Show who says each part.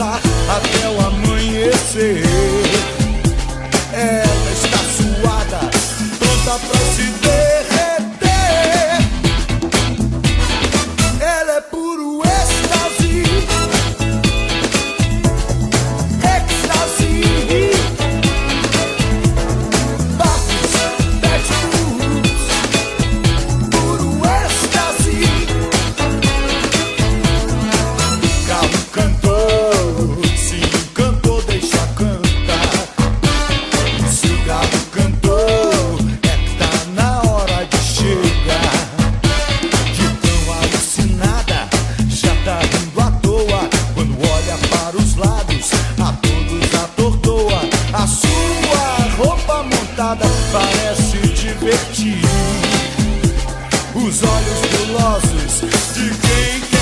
Speaker 1: até o amanhecer. Ela está suada, pronta pra se ver. estrada parece divertir. Os olhos pulosos de quem quer.